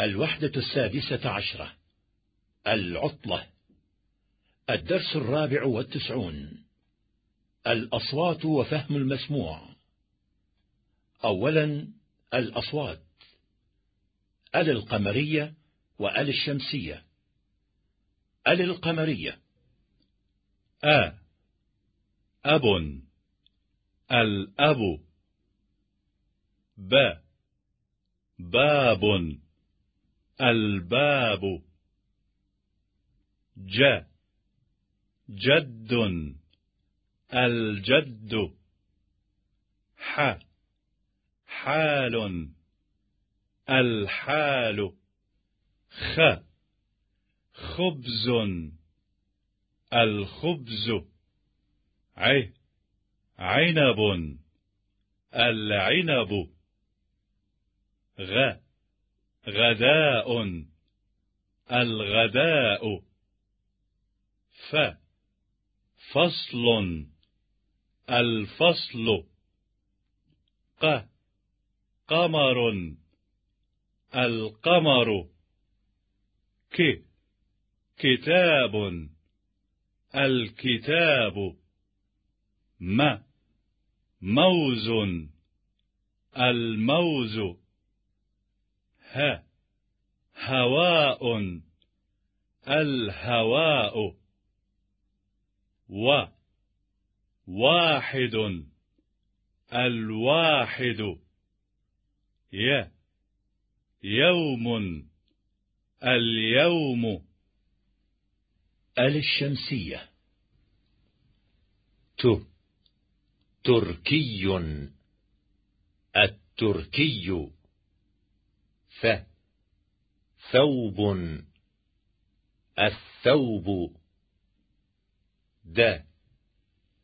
الوحدة السادسة عشرة. العطلة. الدرس الرابع والتسعون. الأصوات وفهم المسموع. أولا الأصوات. أل القمرية وأل الشمسية. أل القمرية. أ. أب. الأب. ب. باب. الباب. ج. جد. الجد. ح. حال. الحال. خ. خبز. الخبز. ع عنب. العنب. غ. غداء. الغداء. ف. فصل. الفصل. ق. قمر. القمر. ك. كتاب. الكتاب. م. موز. الموز. ه هواء. الهواء. و. واحد. الواحد. ي. يوم. اليوم. ال الشمسية. ت. تركي. التركي. ث ثوب. الثوب. د.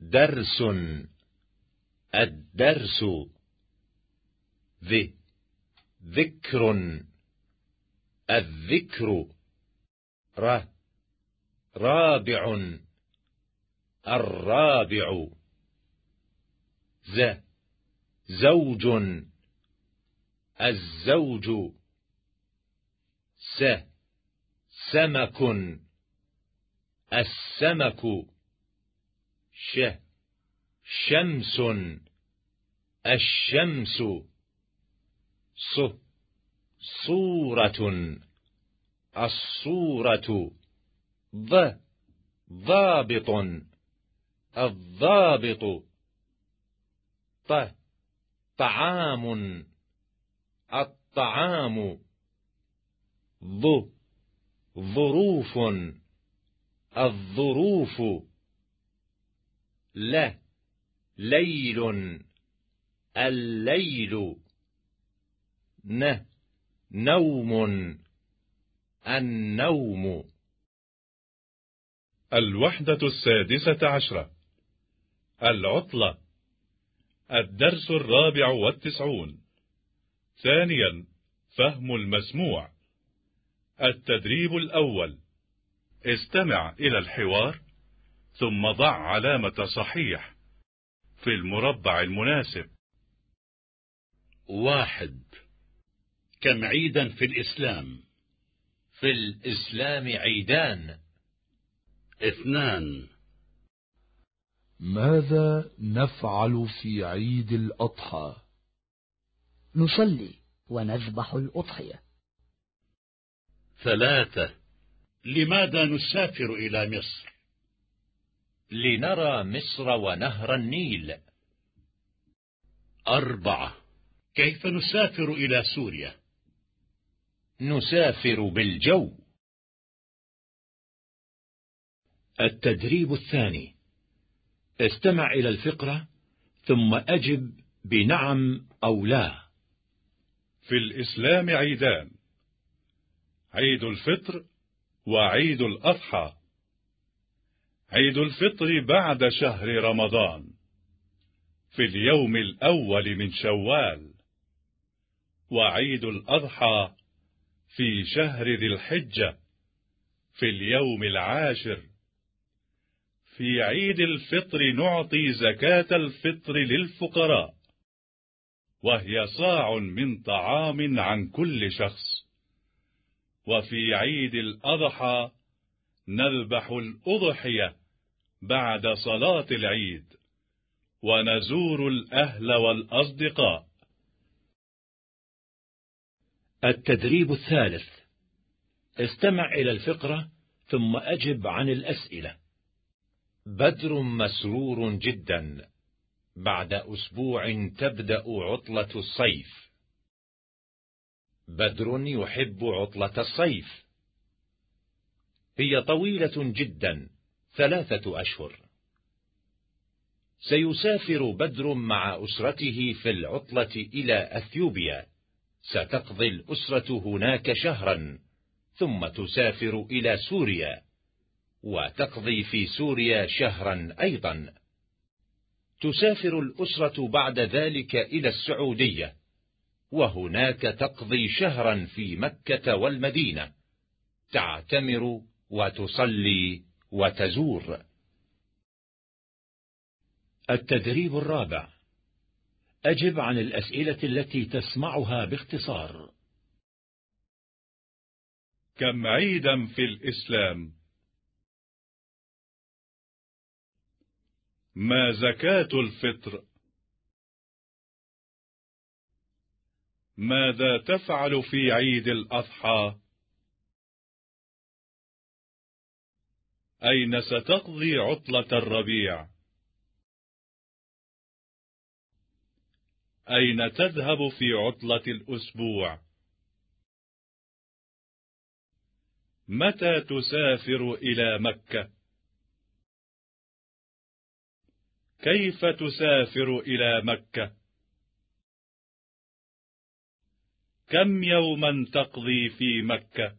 درس. الدرس. ذ. ذكر. الذكر. ر. رابع. الرابع. ز. زوج. الزوج. س. سمك. السمك. ش. شمس. الشمس. ص. صورة. الصورة. ض ضابط. الضابط. ط. طعام. الطعام. ظ ظروف الظروف. ل ليل. الليل. ن نوم. النوم. الوحدة السادسة عشرة. العطلة. الدرس الرابع والتسعون. ثانيا فهم المسموع. التدريب الأول. استمع إلى الحوار ثم ضع علامة صحيح في المربع المناسب. واحد. كم عيدا في الإسلام؟ في الإسلام عيدان. اثنان. ماذا نفعل في عيد الأضحى؟ نصلي ونذبح الأضحية. ثلاثة. لماذا نسافر إلى مصر؟ لنرى مصر ونهر النيل. أربعة. كيف نسافر إلى سوريا؟ نسافر بالجو. التدريب الثاني. استمع إلى الفقرة ثم أجب بنعم أو لا. في الإسلام عيدان. عيد الفطر وعيد الأضحى. عيد الفطر بعد شهر رمضان في اليوم الأول من شوال وعيد الأضحى في شهر ذي الحجة في اليوم العاشر. في عيد الفطر نعطي زكاة الفطر للفقراء وهي صاع من طعام عن كل شخص. وفي عيد الأضحى نذبح الأضحية بعد صلاة العيد ونزور الأهل والأصدقاء. التدريب الثالث. استمع إلى الفقرة ثم أجب عن الأسئلة. بدر مسرور جدا. بعد أسبوع تبدأ عطلة الصيف. بدر يحب عطلة الصيف. هي طويلة جدا ثلاثة أشهر. سيسافر بدر مع أسرته في العطلة إلى أثيوبيا. ستقضي الأسرة هناك شهرا ثم تسافر إلى سوريا. وتقضي في سوريا شهرا أيضا. تسافر الأسرة بعد ذلك إلى السعودية. وهناك تقضي شهرا في مكة والمدينة. تعتمر وتصلي وتزور. التدريب الرابع. أجب عن الأسئلة التي تسمعها باختصار. كم عيدا في الإسلام؟ ما زكاة الفطر؟ ماذا تفعل في عيد الأضحى؟ أين ستقضي عطلة الربيع؟ أين تذهب في عطلة الأسبوع؟ متى تسافر إلى مكة؟ كيف تسافر إلى مكة؟ كم يوما تقضي في مكة؟